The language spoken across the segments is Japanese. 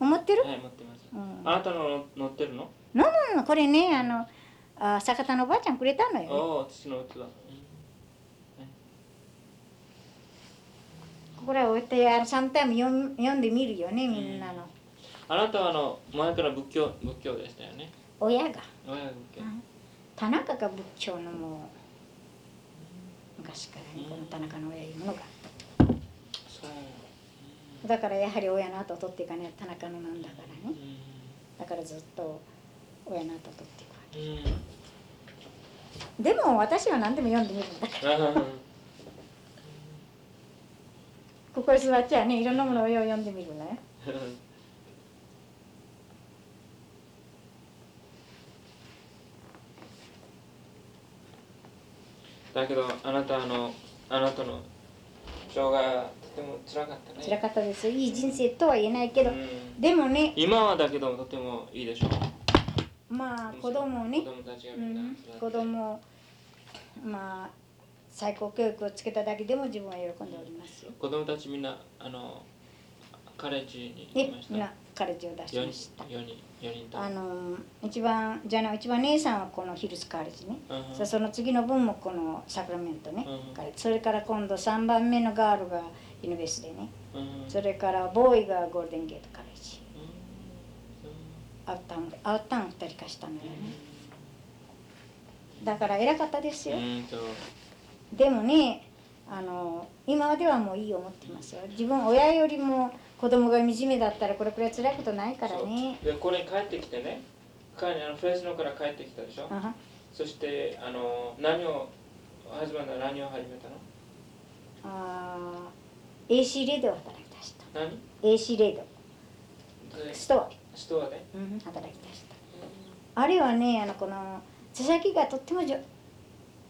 思ってる、はい持ってます。うん、あなたの乗ってるの？うんこれねあのあ坂田のおばあちゃんくれたのよ、ね、おお父の器。これを置いてあのサムタイム読ん読んでみるよねみんなの、あなたはあの前から仏教仏教でしたよね？親が。親が仏教。田中が仏教のもう昔からねこの田中の親いうものがそうだからやはり親の後を取っていかないと田中のなんだからうね。だからずっと親の後を取っていくわけ。んうん。でも私は何でも読んでみるんだから。あここに座っちゃねいろんなものを読んでみるのよだけどあなたあのあなたの障害ても辛かったね。辛かったです。よいい人生とは言えないけど、うん。でもね今はだけどとてもいいでしょう。まあ子供をね。子供たちがみんなうん。子供をまあ最高教育をつけただけでも自分は喜んでおりますよ。子供たちみんなあのカレッジにえいました？みんなカレッジを出し4ました。人4人4人と。あの一番じゃあ一番姉さんはこのヒルズカレッジね、うんそその次の分もこのサクラメントね、うんそれから今度3番目のガールがユニベースでね。うん。それからボーイがゴールデンゲートカレッジうん。アウタウンアウタウン2人化したのよね。だから偉かったですよ、でもねあの今ではもういい思ってますよ。自分親よりも子供が惨めだったらこれくらい辛いことないからね。でこれ帰ってきてね。彼あのフレスノから帰ってきたでしょ。あはそしてあの何をハズバンドは何を始めたの？あー AC レディオ働き出した。何？AC レディでオストアで、ストアで？うん、働き出した。あれはねあのこの手先がとってもじょ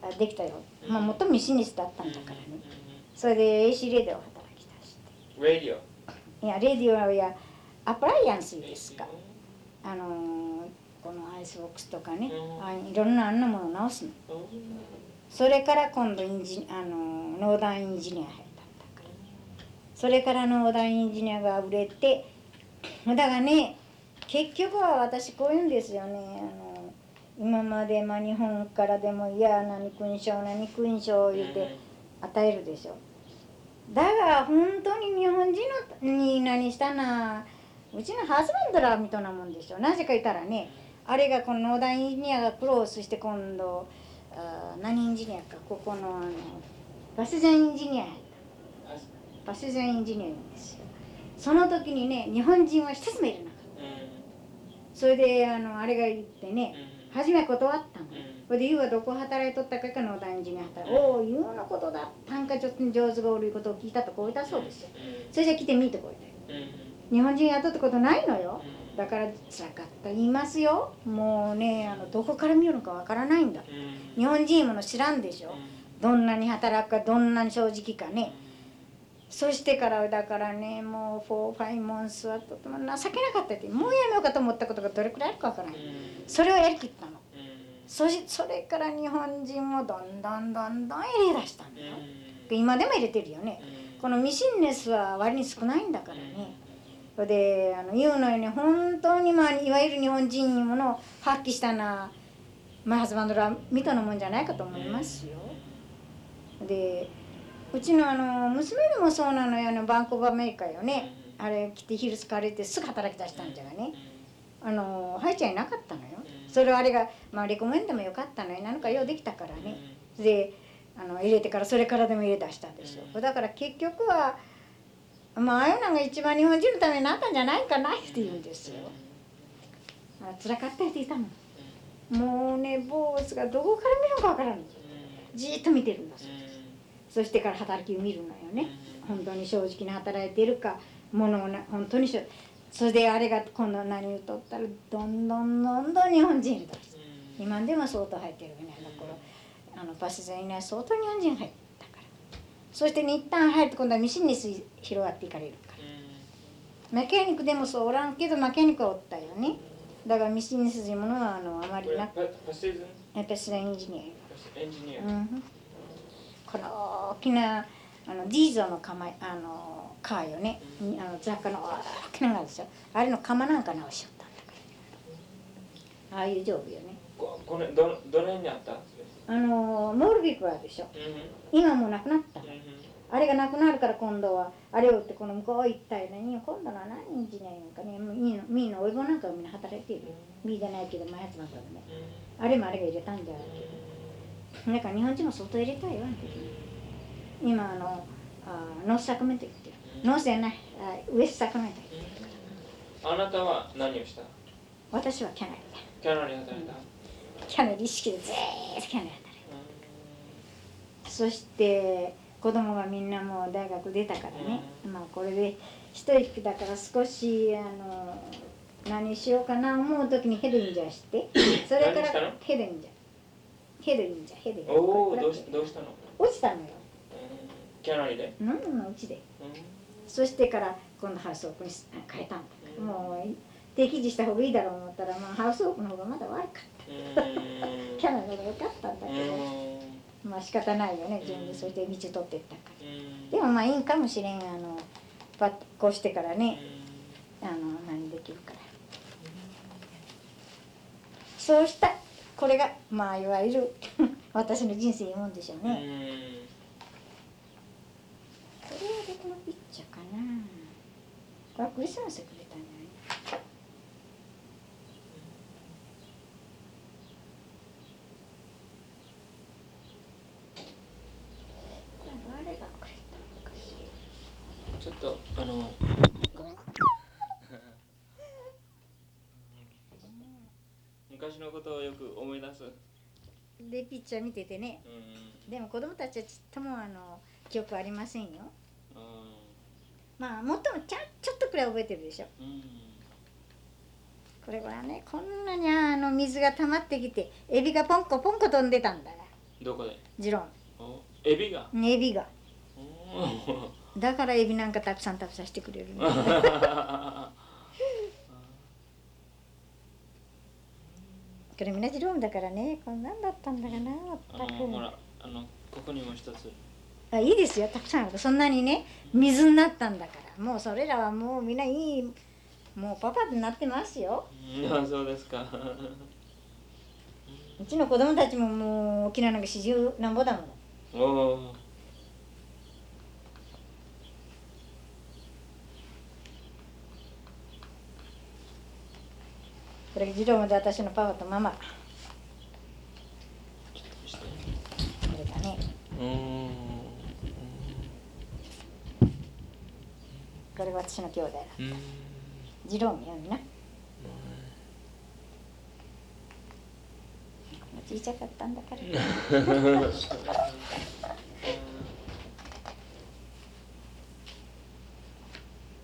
あできたよ、まあ、もビジネスだったんだからね。うんうんそれで AC レディオを働き出して。うんラディオいやレディオやアプライアンスですか。あのーこのアイスボックスとかね、うん。あいろんなあんなものを直すの。うん。それから今度インジあのー農団エンジニア入それから農団エンジニアが売れてだからね結局は私こう言うんですよね。あの今までまあ日本からでもいや何勲章何勲章を言って与えるでしょ。だが本当に日本人のに何したな。うちのハズバンドラーみたいなもんでしょ。なぜか言ったらねあれがこの農大エンジニアがクロースして今度あー何エンジニアか。ここのあのバスエンジニアやバスゼンエンジニアなんですよ。その時にね日本人は一つもいらなかった。それであのあれが言ってね初め断ったの。それで「ユウはどこ働いとったかか農大エンジニア働いおおユウのことだったんかちょっと上手がおることを聞いたとこう言ったそうですよ。それじゃ来てみてこいで日本人雇ったことないのよ。だから辛かった。言いますよ。もうねあのどこから見るのかわからないんだ。日本人もの知らんでしょ。どんなに働くかどんなに正直かねそしてからだからねもう4、5モンスはとても情けなかったってもうやめようかと思ったことがどれくらいあるかわからない。それをやりきったの。そしそれから日本人もどんどんどんどん入れ出したんだよ。今でも入れてるよね。このミシンネスは割に少ないんだからね。それであの言うのように本当にまあいわゆる日本人にものを発揮したなマイハズバンドラミトのもんじゃないかと思いますよ。でうちのあの娘でもそうなのよあのバンコブアメリカーよね。あれ来てヒルスカレーってすぐ働き出したんじゃがね。あの入っちゃいなかったのよ。それはあれがまあレコメンでもよかったのよ。なんかようできたからね。であの入れてからそれからでも入れ出したんでしょだから結局はまあああいうのが一番日本人のためになったんじゃないかなって言うんですよ。あ辛かったって言ったのもうね坊主がどこから見るのかわからんじっと見てるんだそうですそしてから働きを見るのよね。本当に正直に働いているかものをな本当にしょそれであれが今度何をとったらどんどんどんどん日本人だ今でも相当入ってるよね。だからあのパスゼンには相当日本人入ったから。そしてね一旦入って今度はミシンに広がっていかれるから。メカニックでもそうおらんけどメカニックはおったよね。だからミシンにするものはあのあまりなく。パステーズやっぱりエンジニエンジニア、うん、この大きなあのディーゾの構えあのカーよね、あの雑貨の大きなのがあるでしょ。あれの釜なんか直しよったんだからああいう丈夫よね。ここれどのどの辺にあったあのモールビックはあるでしょ。うん今もうなくなったうんあれがなくなるから今度はあれを売ってこの向こう行ったよね今度のは何日ねなんかね。みんなみんなおいぼなんかみんな働いている。よみじゃないけど前やつなんかでねあれもあれが入れたんじゃないけどなんか日本人も相当入れたいよあの時に今あのあ North Sacramento 行ってる。ノースじゃない。あ West Sacramenトあなたは何をした？私は cannery cannery 働いた、 cannery 一式でずーっと cannery 働いたそして子供がみんなもう大学出たからね、まあこれで一息だから少しあの何しようかな思う時にヘドインジャーして？それからヘドインジャーヘドインジャーヘドイン。ジャーおおどうしどうしたの、落ちたのよ。うんキャナリで、何なのうちでうん。そしてから今度ハウスオープンに変えたんだから、もう適時した方がいいだろう思ったら、まあ、ハウスオープンの方がまだ悪かった。うん。キャナリの方が良かったんだけど、うん。まあ仕方ないよね自分でそれで道取ってったから。うん。でもまあいいんかもしれんあのパッこうしてからね。うあの何できるから。そうしたこれがまあいわゆる 私の人生いうもんでしょうね、ん。これはどこのピッチャーかなこれクリスマスでくれたん。じゃないちょっとあの昔のことをよく思い出す、でピッチャー見ててね。うん。でも子供たちはちっともあの記憶ありませんよ。うまあもっともちゃんちょっとくらい覚えてるでしょ。んうん。これはねこんなにあの水が溜まってきてエビがポンコポンコ飛んでたんだよ。どこで？ジロお？エビが？ンエビが。おだからエビなんかたくさん食べさせてくれるんだ これみんなジローンだからねこんなんだったんだかなあまったく。のほらあのここにも一つ。あいいですよたくさんある。そんなにね水になったんだから。もうそれらはもうみんないいもうパパになってますよ。うんあそうですか。うちの子供たちももう沖縄なんか四十なんぼだもの。おおこれジローンで私のパパとママ。これだね。うん。これ私の兄弟。だうん。ジローンよみん。な小さかったんだから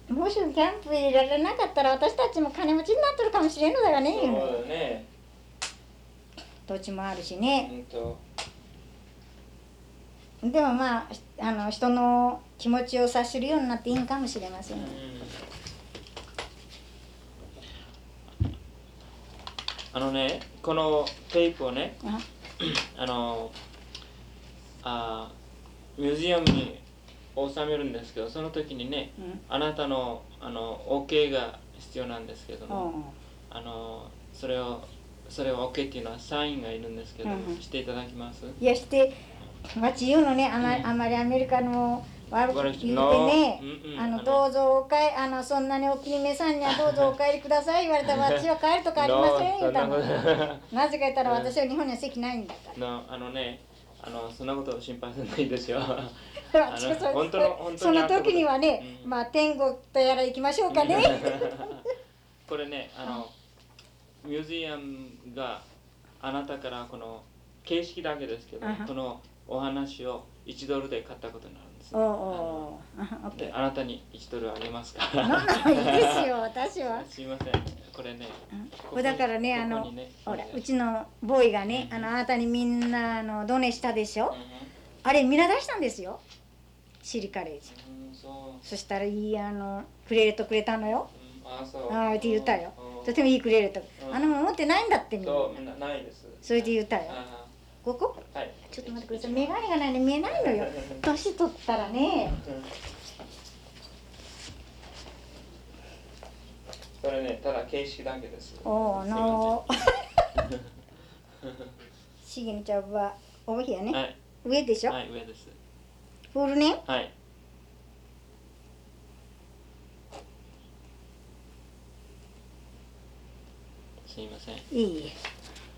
もしキャンプ入れられなかったら私たちも金持ちになってるかもしれんのだがね。そうだね。土地もあるしね。うんと。でもまああの人の気持ちを察するようになっていいんかもしれません、あのねこのテープをねあ？あのあミュージアムに収めるんですけどその時にねうん。あなたのあの OK が必要なんですけども、うんあのそれをそれを OK っていうのはサインがいるんですけど、うんうん。していただきます？いやしてわち言うのねあま,、うん。あまりアメリカの悪く言うてね、あのどうぞおかえあのそんなにお気に召さんにはどうぞお帰りください言われたら私は帰るとかありません言うたのなぜか言ったら私は日本には席ないんだから。の？あのねあのそんなことを心配せないですよ。そ本当の時にはね、うん。まあ天国とやら行きましょうかね。これねあのミュージアムがあなたからこの形式だけですけどこのお話を1ドルで買ったことになる。んです。おうおう。あオッケー。であなたに1ドルあげますか いいですよ私は。すいません。これねうん。こだからねあのほらうちのボーイがねうん。あのあなたにみんなあのドネしたでしょ？うん。あれ皆出したんですよ。シリカレージ。うんそしたらいいあのクレートくれたのよ。うんあああって言ったよ。うん。とてもいいクレートうん。あの持ってないんだってみんな。そうなないです。それで言ったよ。あここ、はい、ちょっと待ってください。眼鏡がないね見えないのよ。年取ったらね、それねただ形式だけです。おおのしげみちゃん。はお部屋ね、はい、上でしょ？はい上です。フールね？はい。すいません。いい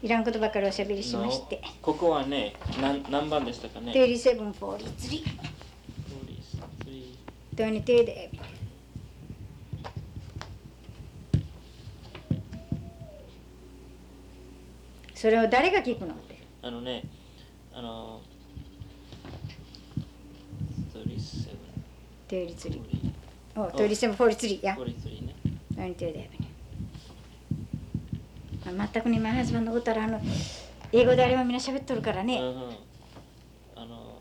いらんことばかりおしゃべりしまして。のここはね何何番でしたかね？37 43 43 22で。それを誰が聞くのって。あのねあの37 33お37 43や。43ね。22で全くねマイハズバンのことらあの英語であれはみんな喋っとるからね、うんうんあの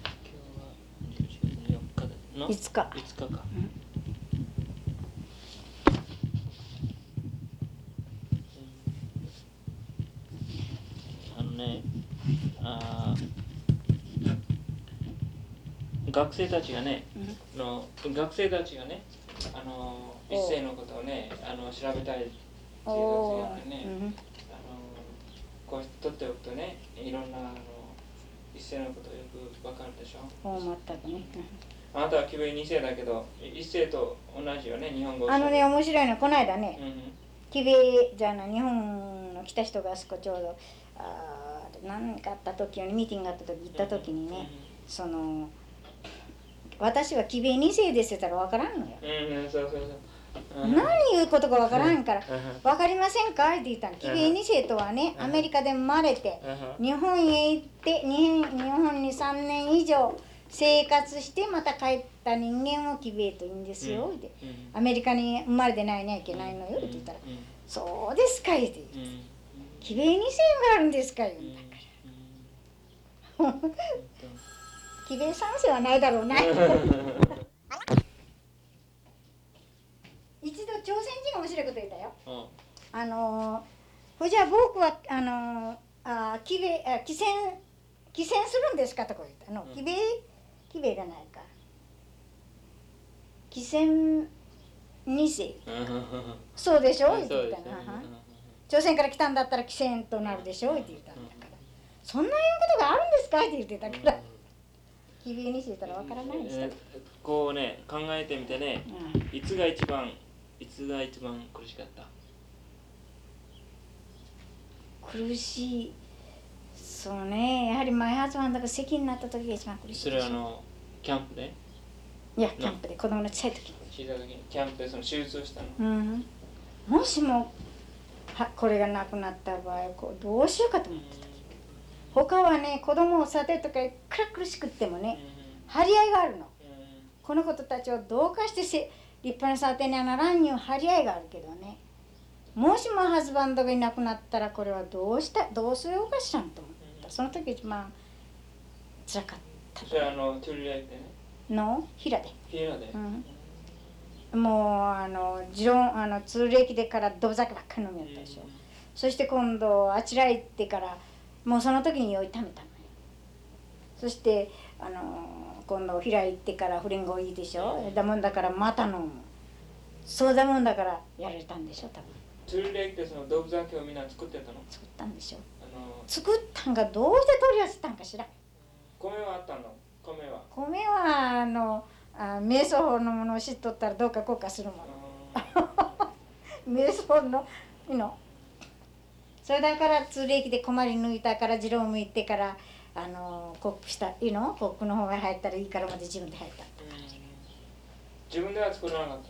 今日は11月の4日でのいつか5日か、うんあのねあー学生たちがねうん。の学生たちがねあの一世のことをねあの調べたいっていうおやつやってね、ー。うん。あのこう取っておくとねいろんなあの一世のことよくわかるでしょ。全くね。あなたはキベ二世だけど一世と同じよね日本語。をあのね面白いのこの間ねうんうん。キベじゃあな日本の来た人があそこちょうどあー何かあった時にミーティングがあった時行った時にね、その私はキベ2世ですったら分からんのよ、何言うことか分からんから。うん。うん「分かりませんか?」って言ったのキベ2世とはねうん。アメリカで生まれてうん。日本へ行って日本に3年以上生活してまた帰った人間をキベと言うんですよ、ってうん。アメリカに生まれてないにはいけないのよって言ったら。うん「そうですか」って言って。うん。うん「キベ2世があるんですか?」言うんだから。キベ3世はないだろうな。一度朝鮮人が面白いこと言ったよ。うん。あのーほいじゃあ僕はあのーあーキベあ帰戦帰戦するんですかとか言った。の、うん。キベキベがないか。帰戦2世。そうでしょ？って言ったの、はは。朝鮮から来たんだったら帰戦となるでしょ？って言ったんだから。そんないうことがあるんですか？って言ってたからキベ2世言ったらわからないんですよ、こうね考えてみてねうん。いつが一番いつが一番苦しかった？苦しい。そうね。やはりマイハズバンドが席になった時が一番苦しいそれはあのキャンプで？いやキャンプで。子供の小さい時小さい時にキャンプでその手術をしたの。うん。もしもはこれがなくなった場合こうどうしようかと思って他はね子供を育てるとかいくら苦しくってもね張り合いがあるの。この子たちをどうかしてせ立派な育てにはならんいう張り合いがあるけどね。もしもハズバンドがいなくなったらこれはどうしたどうしようかしらんと思った。その時一番辛かった。それはあのトゥルレイでね。の？平で、ピエロで。うん、もうあの持論あの通歴でからどぶ酒ばっかり飲みよったでしょ、そして今度あちら行ってからもうその時に酔いためたの。よそしてあの今度平行ってから不倫がいいでしょ？だもんだからまた飲む。そうだもんだからやられたんでしょ多分。トゥルレイってその動物酒をみんな作ってたの？作ったんでしょ。あの作ったんがどうして取り寄せたんかしら？米はあったの？米は？米はあのあ瞑想法のものを知っとったらどうかこうかするもの。瞑想のいの？それだから通歴で困り抜いたから次郎向いてからあのコップしたいの？コップの方が入ったらいいからまで自分で入った。自分では作らなかったの？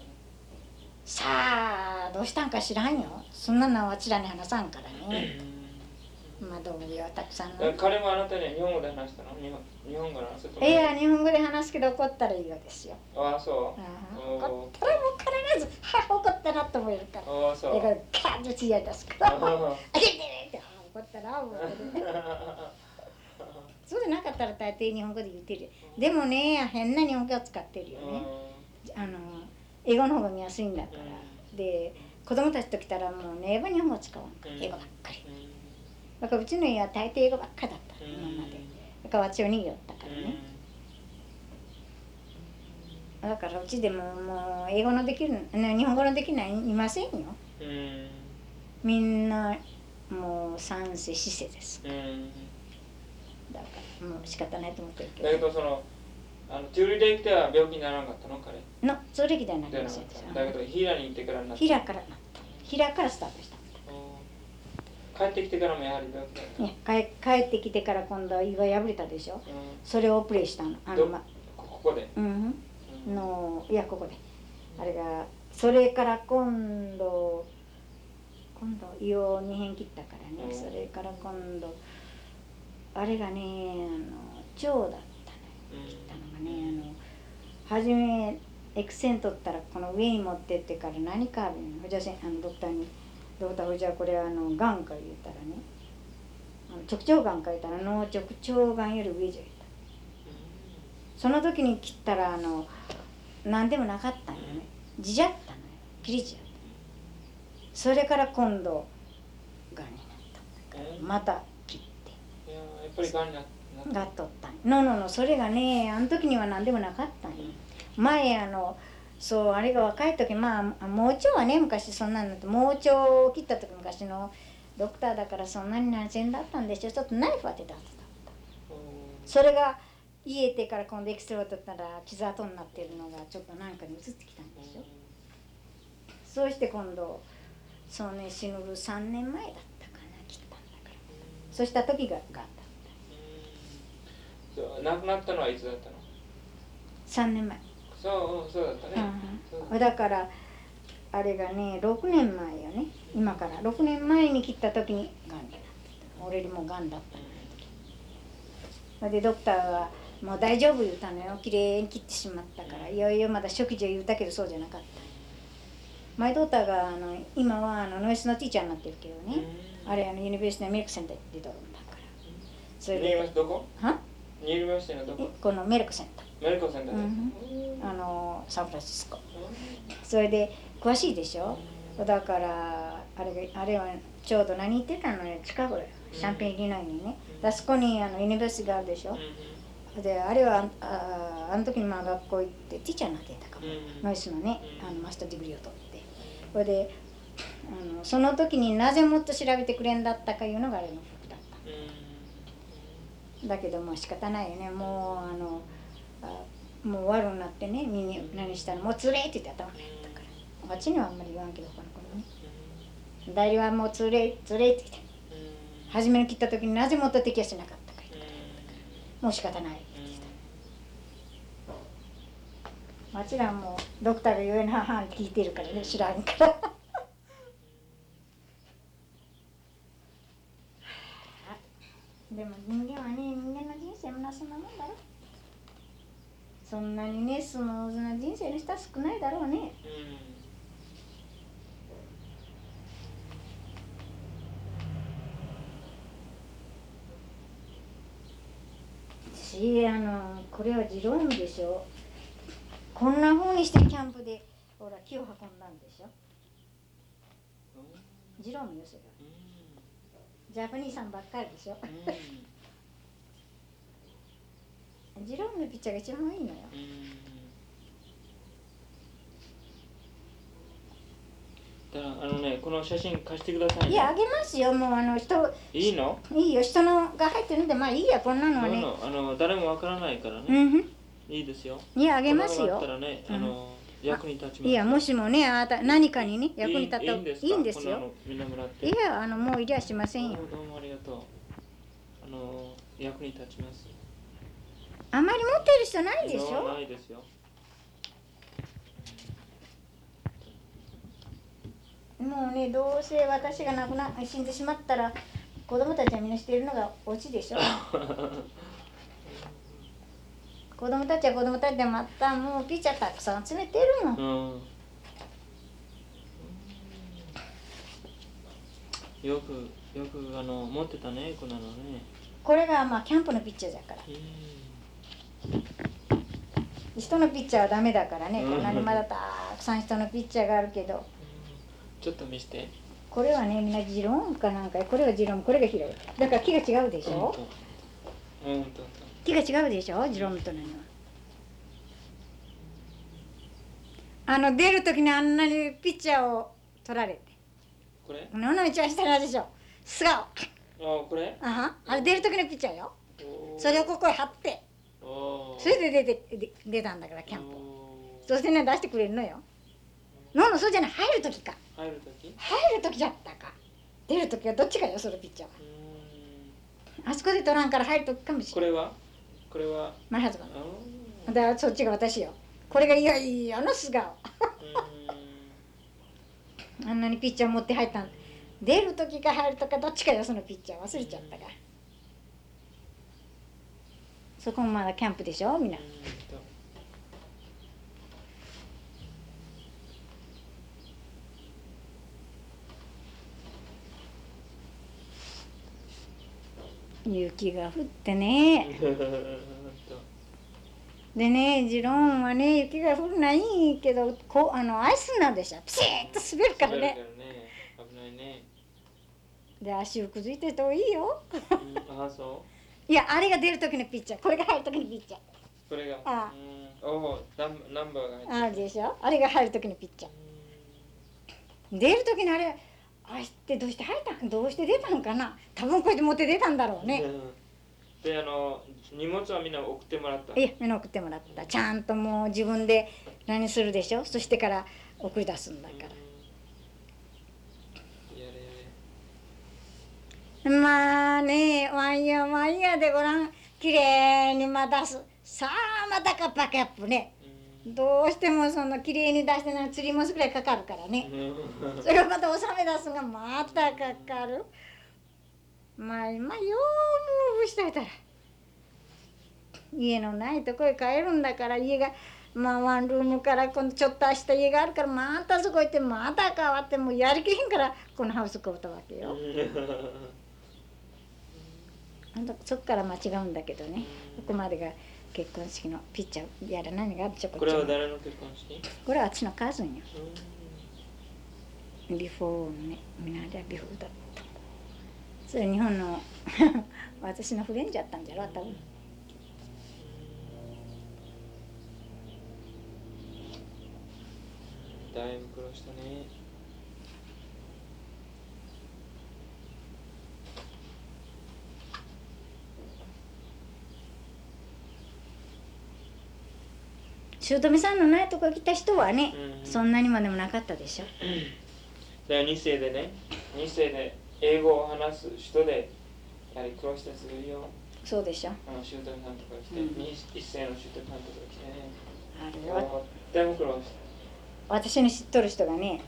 さあどうしたんか知らんよ。そんなのはあちらに話さんからね。まあどういうたくさん彼もあなたには日本語で話したの？日本日本語なのそれともいや日本語で話すけど怒ったらいいようですよ。ああそあうあ怒ったらもう必ず「は怒ったな」と思えるから。ああそう。だからカーッと血合い出すから「あ あれれれ」ってあ怒ったな思う そうでなかったら大抵日本語で言ってるよ。でもね変な日本語を使ってるよね。あの英語の方が見やすいんだから。で子供たちと来たらもうね英語日本語使わんから。英語ばっかり。だからうちの家は大抵英語ばっかだった今まで。だ河内によったからね、だからうちでももう英語のできるね日本語のできないいませんよ。うん。みんなもう三世四世です。うんだからもう仕方ないと思ってるけだけどそのあのチューリで来ては病気にならなかったの彼？どのそれ歴ではなりませんでしたた。だけどヒーラに行ってからになった。平からなった。平からスタートした。帰ってきてからもやはり病気だった、ね帰帰ってきてから今度は胃が破れたでしょ。うん。それをプレイしたの。あのどまこここで、うん。うん。のいやここで。あれがそれから今度今度胃を2辺切ったからね。うん。それから今度あれがねあの腸だったの切ったのがねあの初めエクセン取ったらこの上に持ってってから何かあるの？じゃあのドクターに「ドクターじゃあこれあのがんか」言ったらね直腸がんか言ったら脳直腸がんより上じゃ言った。その時に切ったらあの何でもなかったんよね。地じゃったのよ。切りじゃったそれから今度がんになったまた切っぱりがんになながっとったんのののそれがねあの時には何でもなかったんよ前あのそうあれが若い時まあ盲腸はね昔そんなのって盲腸を切った時昔のドクターだからそんなに何千だったんでしょちょっとナイフ当てたはずだった。それが癒えてから今度エクスレイを取ったら傷跡になってるのがちょっとなんかに移ってきたんでしょそうして今度そうね死ぬ3年前だったかな切ったんだから。そうした時ががんだそう亡くなったのはいつだったの？3年前。そううんそうだったね、そううん、だからあれがね6年前よね。今から。6年前に切った時にがんになってた。俺にもがんだったそれでドクターは「もう大丈夫」言うたのよ。きれいに切ってしまったから。いよいよまだ初期じゃ言うたけどそうじゃなかった。my daughter があの今はあの nurse の teacher になってるけどね、あれあの university の medical center で出とるんだから。それでクどこ？は？ここの medical center medical center で、うん。ーあのサンフランシスコ。それで詳しいでしょ？だからあれがあれはちょうど何言ってたのね近くよ。 Champaign Illinois にね。であそこにあの university があるでしょ？であれはああの時にまあ学校行って teacher になってたかも。うん。 nurse のねあの master degree を取って。それであのその時になぜもっと調べてくれんだったかいうのがあれの。服だけどもう仕方ないよね。もうあのもう悪になってね。みんな何したらもうつれって言って頭がやったから。あっちにはあんまり言わんけど他の子にね。代理はもうつれつれって言って。初めに切った時になぜもっと摘はしなかったか言ってもう仕方ないって言ってた。もちろんもうドクターが言うような母に聞いてるからね知らんから。でも人間はね人間の人生もなそんなもんだろそんなにねスムーズな人生の人は少ないだろうね。しあのこれはジロームでしょ。こんな風にしてキャンプでほら木を運んだんでしょ。ジロームよそれはジャパニーさんばっかりでしょ。ジロームのピッチャーが一番いいのよ。だからあのねこの写真貸してください、ね、いやあげますよ。もうあの人いいの？いいよ。人のが入ってるんでまあいいやこんなのはね。の？あの誰もわからないからね、うんいいですよ。いやあげますよ。があったらね、うん。あの役に立ちます。いやもしもねあなた何かにね役に立ったいいんですよ。いやあのもういりゃしませんよ。どうもありがとう。あの役に立ちます。あまり持ってる人ないでしょ？ないですよ。もうねどうせ私が亡くな死んでしまったら子供たちはみんなしているのがオチでしょ？子供たちは子供たちでまた。もうピッチャーたくさん集めてるもん。うん。よくよくあの持ってたねこんなのね。これがまあキャンプのピッチャーだから。うん。人のピッチャーはダメだからね。うん。こんなにまだたくさん人のピッチャーがあるけど。ちょっと見せて。これはねみんなジローンかなんかこれがジローンこれが広い。だから木が違うでしょ。うんと木が違うでしょジロームとのには。あの出る時にあんなにピッチャーを取られて。これ？のの一番下のでしょ。素顔。あこれ？あは？あれ出る時のピッチャーよ。それをここへ貼って。それで出てで出たんだからキャンプ。そしてね出してくれるのよ。ののそうじゃない入る時か。入るとき入る時だったか。出る時はどっちかよそのピッチャーは。うーん。あそこで取らんから入る時かもしれないこれは？これは？マイハズバンだからそっちが私よ。これがいよいよの素顔。あんなにピッチャー持って入ったん。出る時か入るとかどっちかよそのピッチャー。忘れちゃったから。そこもまだキャンプでしょみんなーんうんと雪が降ってね。でねジローンはね雪が降るのはいいけどこうあのアイスなんでしょピシッと滑るからね。ね。危ないね。で足をくずいてるといいよ。うんあそ いやあれが出る時のピッチャー。これが入る時のピッチャー。うこれが？あうん。おおナンナンバーが入ってる。あるでしょ？あれが入る時のピッチャー。出る時にあれあれってどうして入ったん？どうして出たんかな？多分こうやって持って出たんだろうね。うん。であの荷物はみんな送ってもらったいや目の送ってもらった。ちゃんともう自分で何するでしょ？そしてから送り出すんだから。まあねワイヤーワイヤーでごらん。綺麗にまたす。さあまたカッパキャップね。うんどうしてもその綺麗に出してな釣りもすぐらいかかるからね。うん。それをまた収め出すのがまたかかる。まあ今ようムーブしておいたら家のないとこへ帰るんだから家がまあワンルームから今度ちょっとした家があるからまたそこ行ってまた変わってもうやりきへんからこのハウス買うたわけよ。そっから間違うんだけどね。ここまでが結婚式の picture やら何がある？ちょここれはちょこ誰の結婚式？これはあっちの cousin よ。う before ねみんなで before だった。それ日本の 私の friend やったんじゃろ多分。ん。だいぶ苦労したね姑さんのないとこ来た人はね、うん。そんなにもでもなかったでしょ。で2世でね2世で英語を話す人でやはり苦労した人いるよ。そうでしょ。あの姑さんとか来て、うん。一一世の姑さんとか来てね。あれは？とっても苦労した。私の知っとる人がね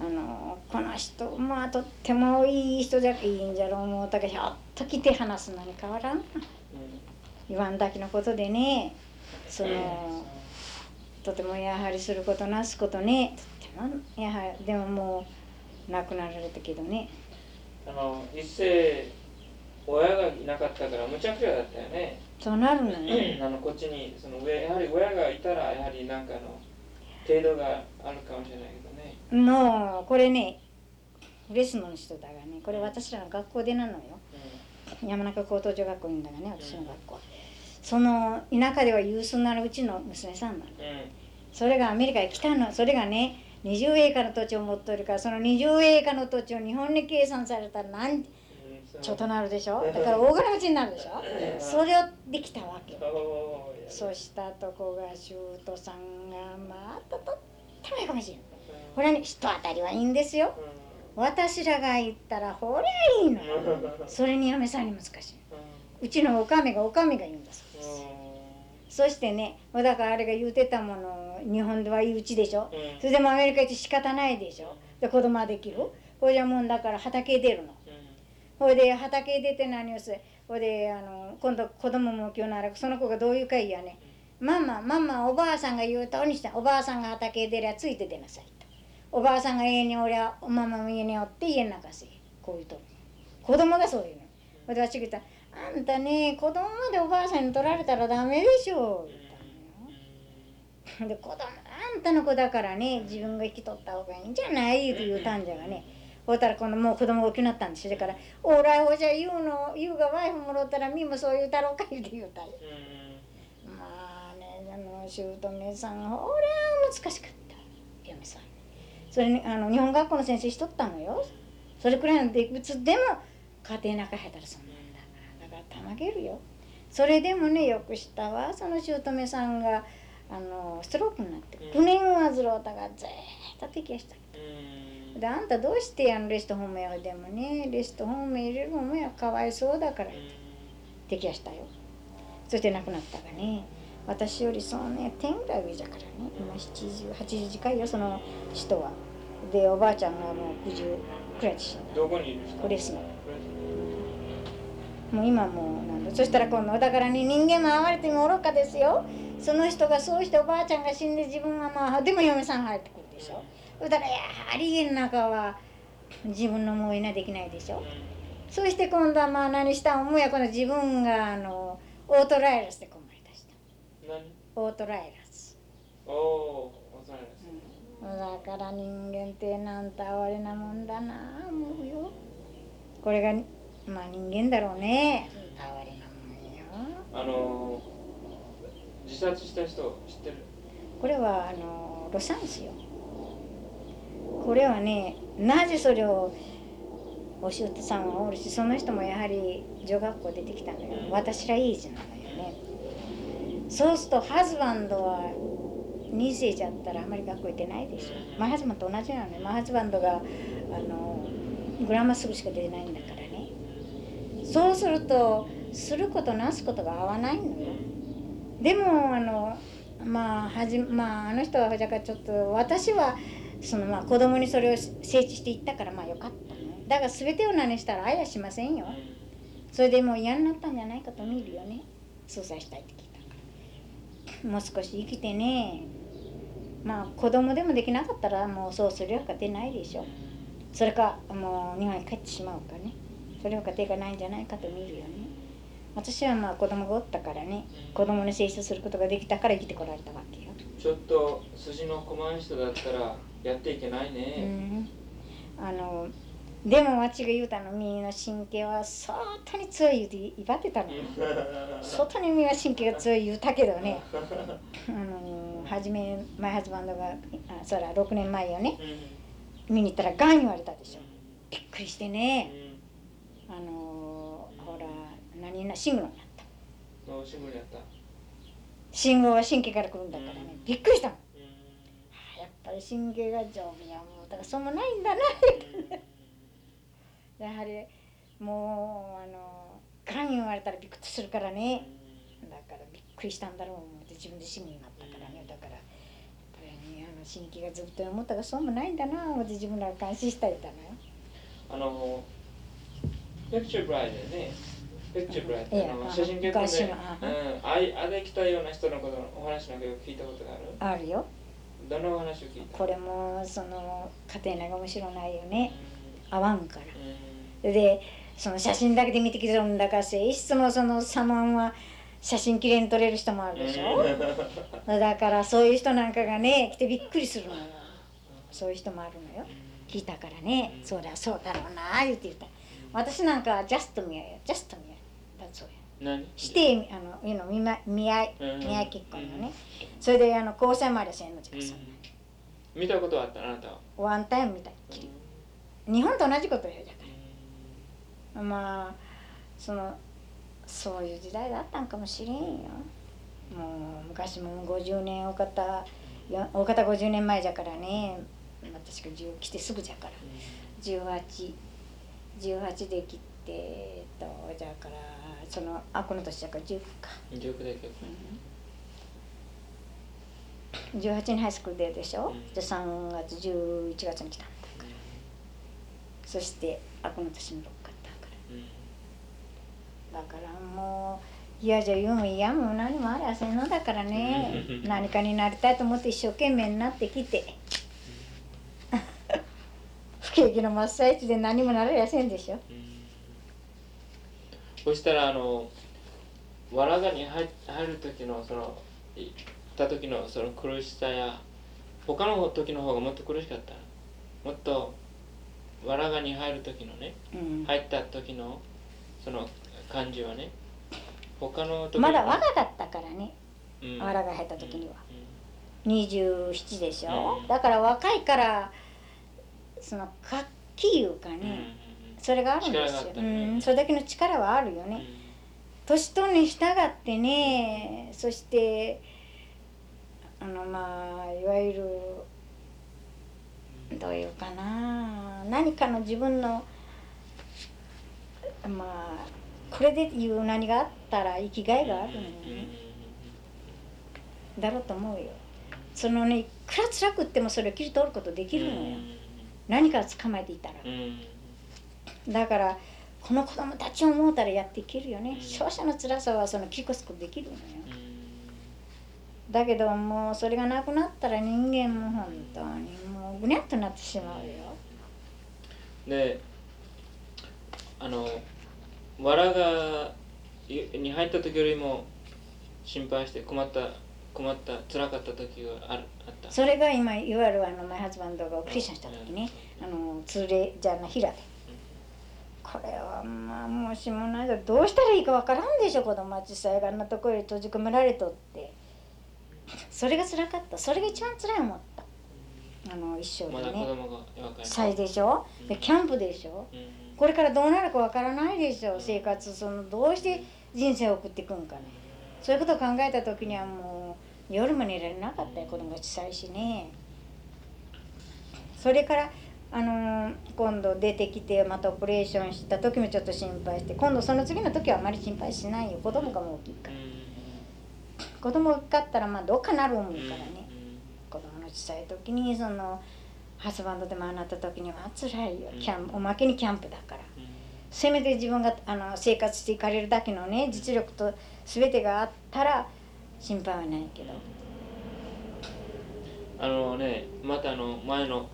あのこの人まあとってもいい人じゃいいんじゃろう思うたけどひょっと来て話すのに変わらん。うん。言わんだけのことでねそのとてもやはりすることなすことね。とってもやはりでももう亡くなられたけどね。あの一世親がいなかったからむちゃくちゃだったよね。そうなるのね。あのこっちにその上やはり親がいたらやはりなんかの程度があるかもしれないけどね、のこれねレスの人だがね。これ私らの学校でなのよ。山中高等女学校いいんだがね私の学校。はその田舎では有数なるうちの娘さんなの。うん。うんそれがアメリカへ来たの。それがね20エーカーの土地を持ってるからその20エーカーの土地を日本に計算されたら何うん。ちょっとなるでしょ？だから大金持ちになるでしょ？それをできたわけ。そうしたとこがシュートさんがまたとってもいいかもしいこれはね人当たりはいいんですよ。私らが言ったらほりゃいいのよ。それに嫁さんに難しい。うちのおかみがおかみが言うんですそしてねだからあれが言うてたもの日本ではいうちでしょ。それでもアメリカ行って仕方ないでしょ。で子供はできる？ほいじゃもんだから畑へ出るの。ほいで畑へ出て何をする？ほいであの今度子供も今日ならその子がどういうかいやねママママおばあさんが言うとおにしたおばあさんが畑へ出りゃついて出なさいとおばあさんが家におりゃママも家におって家の中せこういうと子供がそういうの。ほいで私が言ったらあんたね子供までおばあさんに取られたらダメでしょ。言ったのよで子供あんたの子だからね自分が引き取った方がいいんじゃない？って言うたんじゃがねほったら今度もう子供が大きくなったんですよ。だから「おらほじゃ言うの言うがワイフもろったらみもそう言うたろうか」言うて言うたまあねあの姑さんほりゃ難しかった嫁さん。それにあの日本学校の先生しとったのよ。それくらいの理屈でも家庭仲入ったらそんなんだからだからたまげるよ。それでもねよくしたわ。その姑さんがあのストロークになってうん。9年患うたがずーっと摘した。うん。であんたどうしてあのレストホームやでもねレストホーム入れるのもやかわいそうだから摘やしたよ。そして亡くなったがね私よりそうね10ぐらい上じゃからね今7080近いよその人は。でおばあちゃんがもう90くらいで死んだどこにいるんですか？もう今もうなんだ。そしたら今度だからね人間も哀れても愚かですよ。その人がそうしておばあちゃんが死んで自分はまあでも嫁さん入ってくるでしょ。そしたらやはり家の中は自分の思いなできないでしょ。そして今度はまあ何したんもやこの自分があのオートライラスで困りだした。何？オートライラス、おおー、幼いです。うん、だから人間ってなんと哀れなもんだなあ思うよ。これがまあ人間だろうね。哀れなもんよ。あのー、自殺した人知ってる？これはあのロサンスよ。これはねなぜそれをお仕事さんはおるしその人もやはり女学校出てきたのよ。私らいいじゃないよね。そうするとハズバンドは2世じゃったらあまり学校行ってないでしょ。マイハズバンドと同じなのね。マイハズバンドがあのグラマースクしか出てないんだから。ねそうするとすることなすことが合わないのよ。でもあのまあはじまああの人はだかちょっと私はそのまあ子供にそれを整地していったからまあよかったね。だから全てを何したらあやしませんよ。それでもう嫌になったんじゃないかと見るよね。総裁したいって聞いた。からもう少し生きてね。まあ子供でもできなかったらもうそうするよか出ないでしょ。それかもう日本に帰ってしまうかね。それほか手がないんじゃないかと見るよね。私はまあ子供がおったからね子供に成長することができたから生きてこられたわけよ、ちょっと筋の細い人だったらやっていけないうね。ん、あのでもわちが言うたの右の神経は相当に強い言うて威張ってたのよ。相当に右の神経が強い言うたけどね。あの初めマイハズバンドがあそら6年前よね。見に行ったらがん言われたでしょ。びっくりしてね。あのほら何なシングルになったシングルやった。信号は神経から来るんだからねびっくりしたのやっぱり神経が丈夫やもうだからそうもないんだなやはりもうあのがん言われたらびっくりするからねだからびっくりしたんだろう思って自分で神経になったからねだからやっぱりねあの神経がずっと思ったがそうもないんだな思って自分らが感心したりたのよあの、ペクチャーブライドね。ペクチャーブライド。いやあの写真結婚で、うん、あいあで来たような人のことのお話なんかよく聞いたことがある。あるよ。どのお話を聞いた？これもその家庭なんか面白ないよね。合わんから。うん。でその写真だけで見てきてるんだからせいつもそのサマンは写真きれいに撮れる人もあるでしょ？だからそういう人なんかがね来てびっくりするのよ。そういう人もあるのよ。聞いたからね。そうだそうだろうな言って言った。私なんかはジャスト見合いよ。ジャスト見合いだそうや何してあのいうの見ま見合いうん。見合い結婚のね。それであの交際までせんのじゃうん。そんな見たことあったあなたは？ワンタイムみたいっきり。日本と同じことよだからまあそのそういう時代だったんかもしれんよ。もう昔も50年お方よお方50年前じゃからね。私が10来てすぐじゃから。1818で来てえっとじゃからそのあこの年じゃから10か。ジョークだけど。18にハイスクール出るでしょ、うん。で3月11月に来たんだ。からそしてあこの年の6かったから。だからもう嫌じゃ言うも嫌も何もありゃせんのだからね。うん。何かになりたいと思って一生懸命になってきて。不景気の真っ最中で何もなれやせんでしょ？そしたらあのわらがに入入る時のその行った時のその苦しさや他の時の方がもっと苦しかった。もっとわらがに入る時のねうん。入った時のその感じはね他の時まだ若かったからね。うん。わらが入った時には。う27でしょ、うん。だから若いからその活気いうかね、それがあるんですよ。力があっ、たうね。ん、それだけの力はあるようん。ね、年取るに従ってねそしてあのまあいわゆるどういうかな。何かの自分のまあこれでいう何があったら生きがいがあるのよだろうと思うよ。そのねいくら辛くってもそれを切り取ることできるのよ。何かを捕まえていたらだからこの子供たちを思うたらやっていけるよね。うん。勝者の辛さはその切り越すことできるのよ。うん。だけどもうそれがなくなったら人間も本当にもうぐにゃっとなってしまうよ。であのわらがに入った時よりも心配して困った困った辛かった時があるあった。それが今いわゆるあのマイハズバンドがオペレーションした時ね。あの通例じゃな平でこれはまあもしもないとどうしたらいいかわからんでしょ子供は小さいがあんなところに閉じ込められとって。それが辛かった。それが一番辛い思った。あの一生までね最でしょ？でキャンプでしょ？うん。これからどうなるかわからないでしょ生活。そのどうして人生を送っていくんかね。そういうことを考えた時にはもう夜も寝られなかったよ子供が小さいしね。それからあのー今度出てきてまたオペレーションした時もちょっと心配して今度その次の時はあまり心配しないよ。子供がもう大きいから。子供が大きかったらまあどうかなる思うからね。子供の小さい時にそのハスバンドで学った時には辛いよ。キャンおまけにキャンプだから。せめて自分があの生活していかれるだけのね実力と全てがあったら心配はないけど。あのねまたあの前の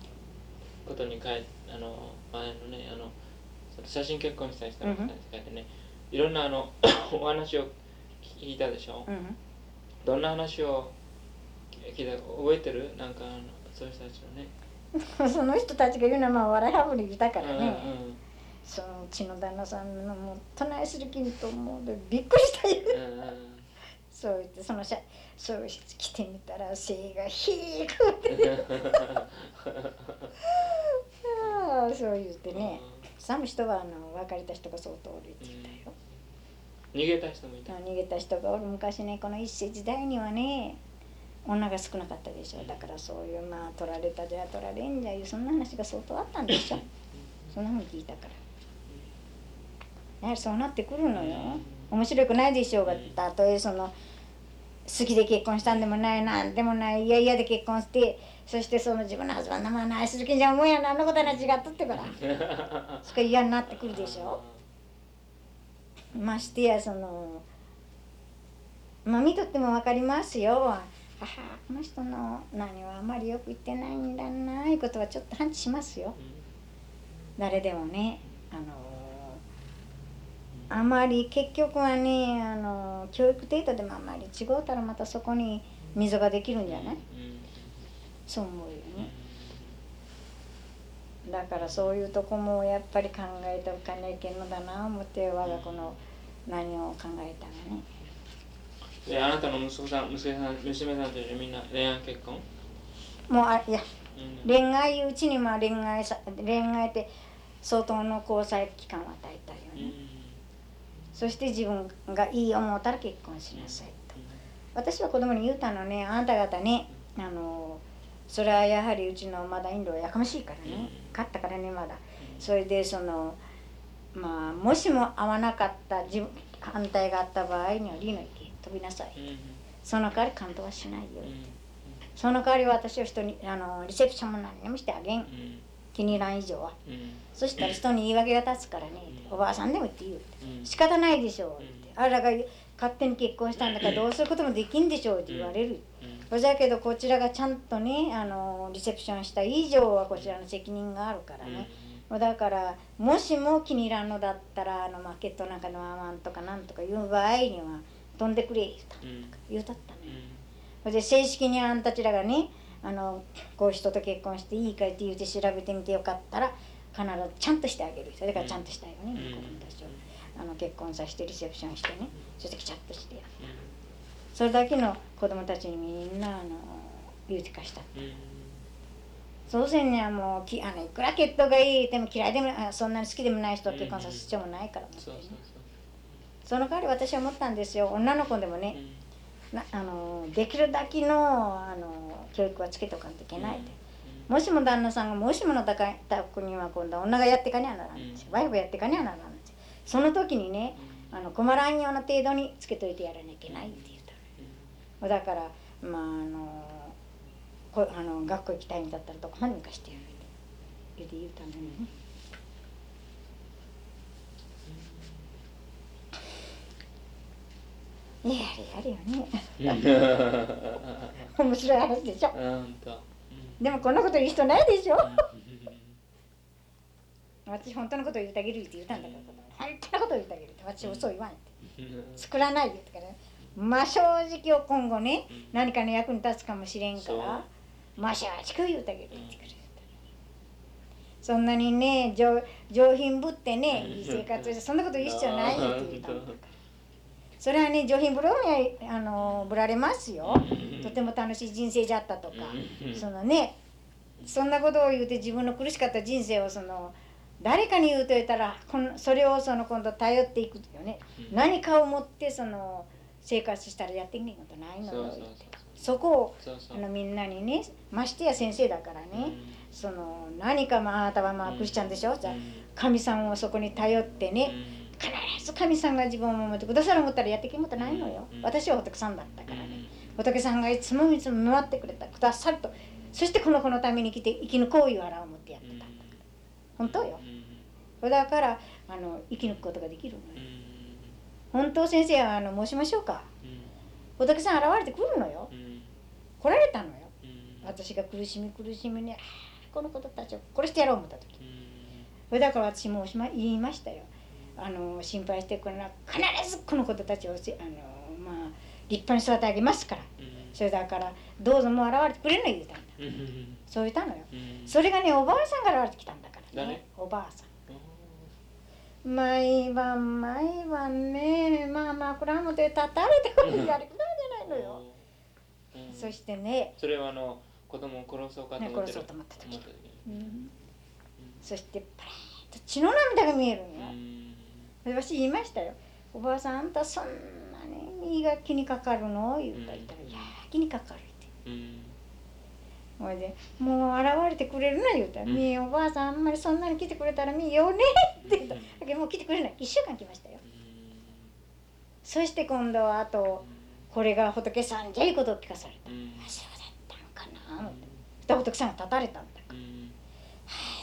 ことに変えあの前のねあの写真結婚した人のうんうん。に書いてねいろんなあの お話を聞いたでしょ？うんどんな話を聞いた覚えてる？なんかあのそういう人たちのね。その人たちが言うのはまあ笑いはぶりだからね、うんうん。そのうちの旦那さんのもう唱えする気にともうでびっくりしたよ。うんうんそう言ってそのしゃそう来てみたら背が低くて。ああそう言ってね。寒い人はあの別れた人が相当おるって言ったよ、逃げた人もいた。逃げた人がおる昔ねこの一世時代にはね女が少なかったでしょ。だからそういうまあ取られたじゃ取られんじゃいうそんな話が相当あったんでしょ。そんなふうに聞いたから。やはりそうなってくるのよ。面白くないでしょうがたとえその好きで結婚したんでもないなんでもない嫌々で結婚してそしてその自分のはずは名前の愛する気じゃ思うやんあんなことは違っとってから。それ嫌になってくるでしょ。ましてやそのまあ見とっても分かりますよ。ああこの人の何はあまりよく言ってないんだないうことはちょっと判知しますよ。誰でもねあのあまり結局はねあの教育程度でもあまり違うたらまたそこに溝ができるんじゃない？そう思うよね。だからそういうとこもやっぱり考えておかないけんのだな思って我が子の何を考えたがね。であなたの息子さん娘さん娘さんたちみんな恋愛結婚？もうあいやうん。恋愛うちにまあ恋愛さ恋愛って相当の交際期間を与えたよね、そして自分がいい思ったら結婚しなさいと私は子供に言うたのねあんた方ねあのそれはやはりうちのまだインドはやかましいからね、うん。勝ったからねまだ。それでそのまあもしも会わなかった自分反対があった場合にはリの池へ飛びなさい。その代わり感動はしないよ、うん。その代わり私を人にあのリセプションも何にもしてあげん気に入らん以上は。うん。そしたら人に言い訳が立つからね、うん。おばあさんでも言って言う。ってうん。仕方ないでしょうって、あらが勝手に結婚したんだからどうすることもできんでしょうって言われる、それだけどこちらがちゃんとねあのリセプションした以上はこちらの責任があるからね、だからもしも気に入らんのだったらあのマーケットなんかのワンワンとかなんとかいう場合には飛んでくれ言うた。うん。言うたったね、それで正式にあんたちらがねあのこういう人と結婚していいかいって言うて調べてみてよかったら必ずちゃんとしてあげる。それからちゃんとしたいよね、うん。子供たちを。あの結婚させてリセプションしてね。そしてきちゃっとしてやる。それだけの子供たちにみんなあの言うてかした。そうせんにはもうきあのいくら血統がいいでも嫌いでもあそんなに好きでもない人と結婚させる必要もないからね。その代わり私は思ったんですよ。女の子でもね、なあのできるだけのあの教育はつけとかんといけないで、もしも旦那さんがもしもの高い宅には今度は女がやってかにはならんですよ、うん。ワイフがやってかにはならんですよその時にねあの困らんような程度につけといてやらなきゃいけないって言ったのだからまああのこあの学校行きたいんだったらどこまでも行かしてやるって言って言うたんだよねやれやれよね。面白い話でしょ。でもこんなこと言う人ないでしょ。うん。私本当のこと言ってあげるって言ったんだから。本当のこと言ってあげるって。私嘘言わんって。うん作らないでってから。まあ正直を今後ねうん何かの役に立つかもしれんからまあ正直言ってあげるってくれるそんなにね上上品ぶってねうん。いい生活してそんなこと言う必要ないよって言ったんだうんからそれはね上品ぶろうにはあのぶられますよ。うん。とても楽しい人生じゃったとか。うん。そのねそんなことを言うて自分の苦しかった人生をその誰かに言うといたらこのそれをその今度頼っていくよね。うん。何かを持ってその生活したらやっていけないことないのよ。ってそこをあのみんなにねましてや先生だからね。その何かまああなたはまあクリスチャンでしょ？じゃあ神さんをそこに頼ってね必ず神さんが自分を守ってくださる思ったらやっていけることないのよ。うん私は仏さんだったからね。仏さんがいつもいつも見守ってくれたくださると。そしてこの子のために生きて生き抜こういう腹を持ってやってた。本当よ。だからあの生き抜くことができるのよ。本当先生はあの申しましょうか。仏さん現れてくるのよ。来られたのよ。私が苦しみ苦しみにこの子たちを殺してやろう思った時。だから私もおしま言いましたよあの心配してくれな必ずこの子たちをせあの、まあ、立派に育て上げますから。それだからどうぞもう現れてくれない言うたんだ。そう言ったのよ。それがねおばあさんが現れてきたんだからね。誰？おばあさん。毎晩毎晩ねまあ枕元で立たれてくるやりくらいじゃないのよ。そしてね、それはあの子供を殺そうかとね、思ってる。殺そうと思った時。そしてパラッと血の涙が見えるのよ、私言いましたよ「おばあさんあんたそんなね身が気にかかるの?」言ったら「うんいや気にかかる」って。うん。ほいで「もう現れてくれるな」言うたら「うんおばあさんあんまりそんなに来てくれたらみーよね」って。言っただけどもう来てくれない。1週間来ましたよ。そして今度はあとこれが仏さんじゃいうことを聞かされた。あそうだったのかな思って。そしたら仏さんが立たれたんだはい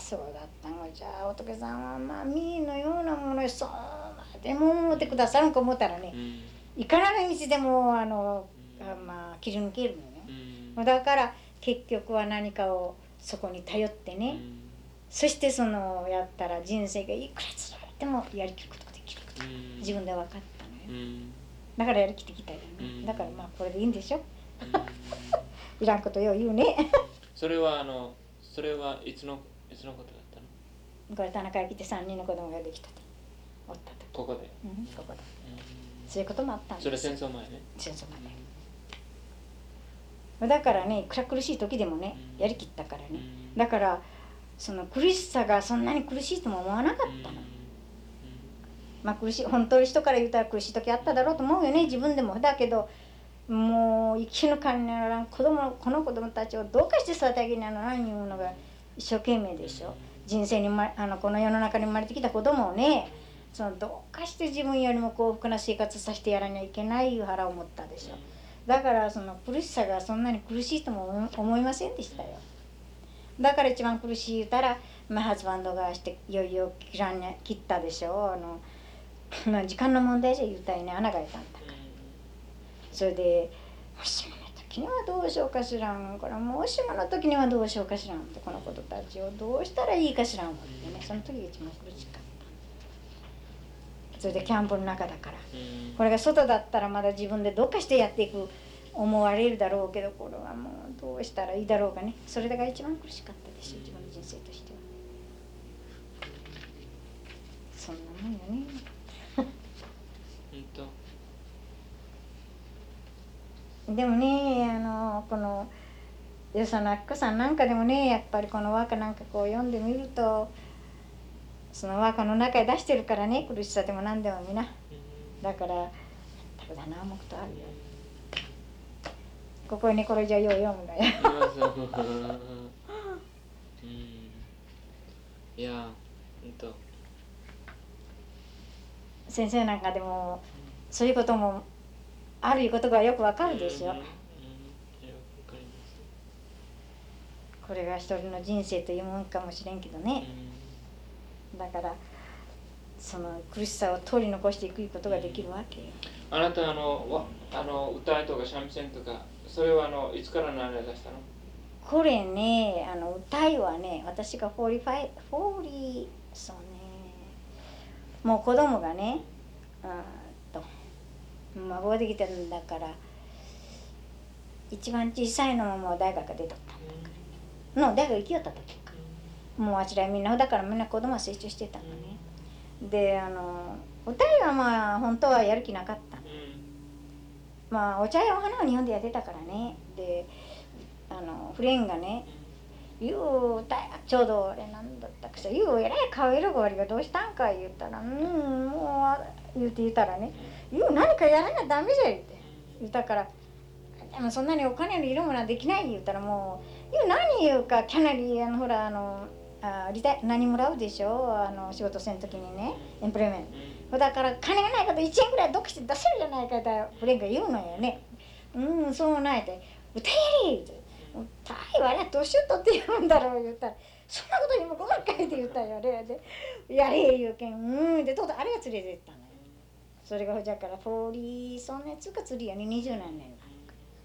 そうだったの。じゃあ仏さんはまあみーのようなものにそうまでも思ってくださるんか思ったらねいかなる道でもあのあまあ切り抜けるのよだから結局は何かをそこに頼ってね、そしてそのやったら人生がいくらつられてもやりきることができること自分で分かったのよだからやりきってきたよね、うん。だからまあこれでいいんでしょ？いらんことよう言うね。それはあのそれはいつのいつのことだったの？これ田中が来て3人の子供ができたと。おったとここで？うんここで。そういうこともあったんそれです戦争前ね。戦争までだからね苦しい時でもねうん。やりきったからね。だからその苦しさがそんなに苦しいとも思わなかったの。まあ苦しい本当に人から言うたら苦しい時あっただろうと思うよね。自分でも。だけどもう生き抜かんならん子供この子供たちをどうかして育て上げならんいうのが一生懸命でしょ。人生に、ま、あのこの世の中に生まれてきた子供をねそのどうかして自分よりも幸福な生活させてやらなきゃいけないいう腹を持ったでしょ。だからその苦しさがそんなに苦しいとも思いませんでしたよ。だから一番苦しい言うたら、まあ、ハズバンドがしていよいよ切らんね切ったでしょ。あの 時間の問題じゃ言うたいね穴が開いたんだから。それでもしも時にはどうしようかしらん。からもしもの時にはどうしようかしらんってこの子たちをどうしたらいいかしらんってね。その時が一番苦しかった。それでキャンプの中だから。これが外だったらまだ自分でどっかしてやっていく思われるだろうけどこれはもうどうしたらいいだろうかね。それが一番苦しかったでしょ自分の人生としては。そんなもんよね本当でもねあのこの与謝野明子さんなんかでもねやっぱりこの和歌なんかこう読んでみるとその和歌の中へ出してるからね苦しさでも何でもみな。だからただな思うことあるよ。ここにこれじゃよう読むのよ。うん。いや本当先生なんかでもそういうこともあるいうことがよくわかるでしょ、うんうんいやわかりますこれが一人の人生というもんかもしれんけどね、だからその苦しさを取り残していくことができるわけよあなたあのわあの歌いとか三味線とかそれはあのいつから習い出したのこれねあの歌いはね私が45 40そうねもう子供がねうん孫ができたんだから一番小さいのももう大学出とったの大学行きよった時か。もうあちらみんなだからみんな子供は成長してたのね。であの歌いはまあ本当はやる気なかった。まあお茶やお花は日本でやってたからね。であのフレンがね「ゆうたちょうどあれなんだったかさゆうえらい顔色が悪いがどうしたんか」言ったら「うんもう」言うて言ったらね「ゆう何かやらなダメじゃ」言って。言ったから「でもそんなにお金の色もなできない」言ったらもう「ゆう何言うかキャナリーあのほらあのあリタ何もらうでしょあの仕事せん時にねエンプロイメント。だから金がないから1円ぐらいどっして出せるじゃないかってフレンが言うのよね。うん、そうないって。歌やれって。歌いはね年を取ってやるんだろう言ったらそんなことにもごまかいて言ったよね。でやれ言うけん。うんでとうとうあれが連れてった。それがじゃからフォーリーそんなやつか釣りやね。二十何年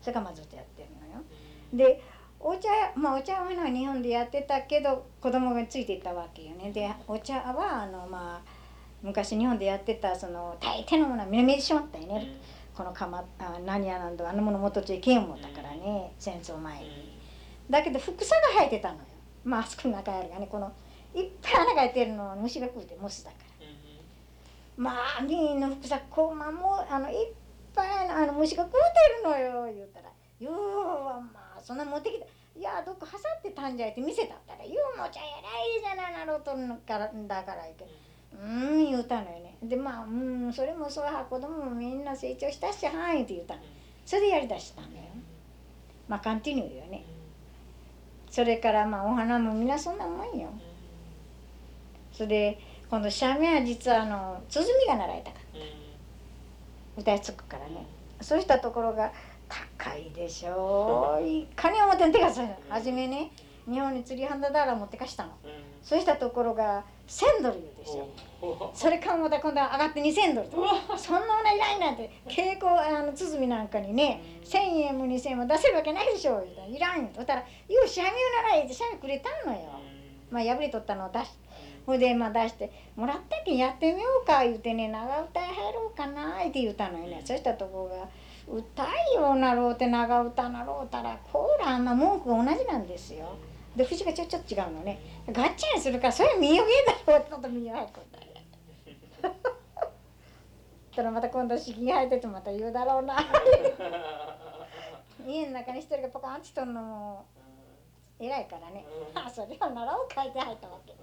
それからまあずっとやってるのよ。でお茶まあお茶はの日本でやってたけど子供がついていったわけよね。でお茶はあのまあ昔日本でやってたその大抵のものは見てしまったよね、このかまあ何やなんだあのもの元ち剣もだからね。戦争前に。だけど副菜が生えてたのよ。まああそこの中やるがね。このいっぱい穴が開いてるのを虫が食うてモスだからまあ議員の副菜こうまもうあのいっぱいあの虫が食うてるのよ言うたら「ようはまあそんな持ってきた」いやどっか挟ってたんじゃいって見せたったら「ようもちゃんやらいじゃないなろうとるのからだからいけうん」言うたのよね。でまあ「うんそれもそうは子供もみんな成長したしはい」って言うたの。それでやりだしたのよ。まあカンティニューよね。それからまあお花もみんなそんなもんよ。それで今度三味は実はあの鼓が習えたから。歌いつくからね。そうしたところが高いでしょう。いかに表に手がさ初めね日本に釣りハンダダーラ持ってかしたの。そうしたところが1000ドルでしょそれからまた今度は上がって2000ドルと。そんなものいらんなんて稽古あの鼓なんかにね1000円も2000円も出せるわけないでしょいらんよ。そしたら「よう三味を習え」って三味くれたのよ。まあ破れとったのを出してほいでまあ出して「もらったけんやってみようか」言うてね長歌入ろうかなって言うたのよね。そうしたところが「歌いようなろうて長歌なろうたらこらあんな文句が同じなんですよ。で節がちょっちょっと違うのね。ガッチャンするからそれ見よげだろうってこと見よ。はいこんだたらまた今度敷が入っててまた言うだろうな。家の中に一人がポカンってしとんのも偉いからね。あそれを習おう書いて入ったわけ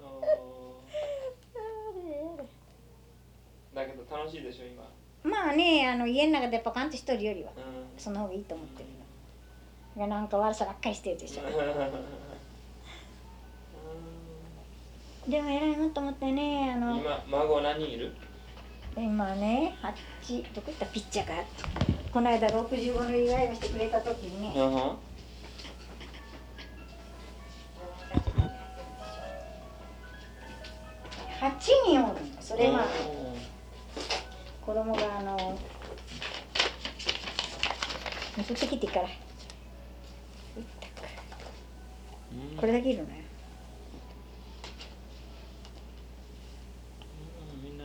だけど楽しいでしょ今。まあねあの家の中でポカンとるよりはうん。その方がいいと思ってるの。がなんか悪さばっかりしてるでしょ。でも偉いもんと思ってねあの今孫何人いる？今ね8どこ行った？ピッチャーがこの間65の祝いをしてくれた時にね。8人おるのそれまあ子供があの降ってきてから。これだけいるのよみんな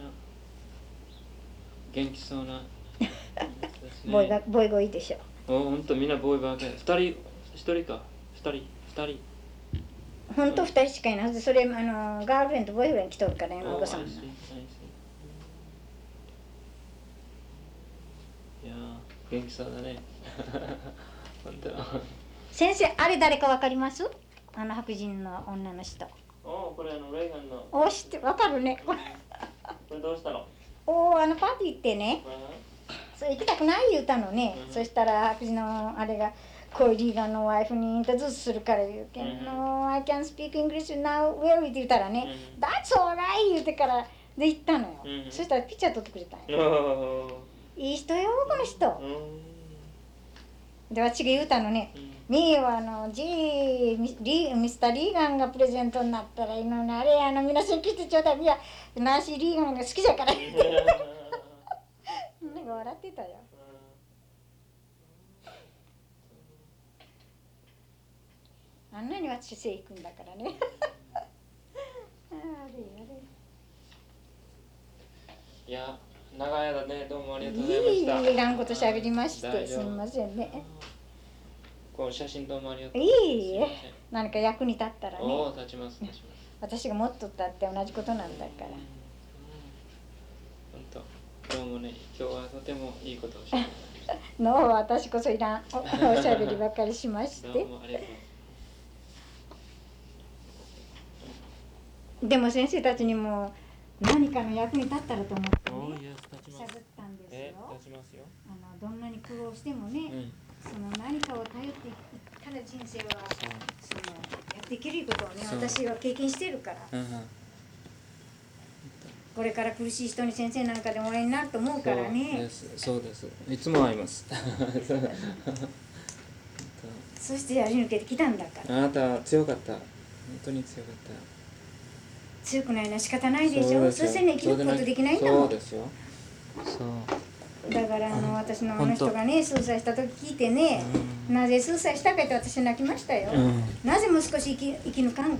元気そうな。ボイがボイがいいでしょ。お本当みんなボーイばっか。人一人か。二人二人。ほんと2人しかいない。それあのガールフレンドボーイフレンド来とるからね孫さんお I see, I see 元気そうだね。本当。先生あれ誰かわかります？あの白人の女の人。おこれあのレーガンの。お知ってわかるね。これこれどうしたの？おあのパーティー行ってね。これなそれ行きたくない言うたのね、うん。そしたら白人のあれがコイリーガンのワイフにインタビューするから言うけん、うん。No, I can speak English now, where? it 言ったらね、うん。That's alright! 言うてからで行ったのよ、うん。そしたらピッチャー取ってくれたんよ、おいい人よこの人、で私が言うたのねうん。ミーはあのミリミスター・リーガンがプレゼントになったらいいのにあれあの皆さん来てちょうだい。ミアナンシー・リーガンが好きだから。なんか笑ってたよ。あんなに私背行くんだからね。あれあれ。いや長い間ね。どうもありがとうごいざいました。いいらんこと喋りましてすみませんね。こう写真どうもありがとう。いいえ。すい何か役に立ったらね。お立ちます立ちます。私が持っとったって同じことなんだから。本当。どうもね今日はとてもいいことをしました。の私こそいらん。おおしゃべりばっかりしまして。どうもありがとう。でも先生たちにも何かの役に立ったらと思ってねいや立ちます。しゃべったんですえよ。あのどんなに苦労してもね、うん。その何かを頼っていったら人生はそのやっていけることをね私は経験してるから。うんうん。これから苦しい人に先生なんかでもお会いになると思うからそうねです。そうです。いつも会います。そしてやり抜けてきたんだから。あなたは強かった。本当に強かった強くないのは仕方ないでしょ。そうですよ。そしてね生きることできないんだもそうんですよ。そう。だからあの私のあの人がね数歳した時聞いてねなぜ数歳したかって私泣きましたよ、うん。なぜもう少し生き生き抜かん